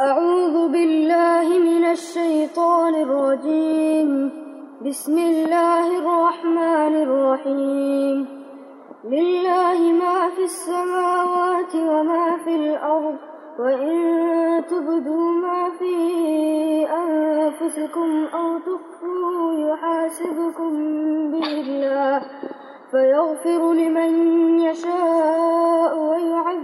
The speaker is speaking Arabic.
أعوذ بالله من الشيطان الرجيم. بسم الله الرحمن الرحيم. لله ما في السماوات وما في الأرض وإن تبدوا ما في أنفسكم أو تخفوا يحاسبكم به الله فيغفر لمن يشاء ويعذب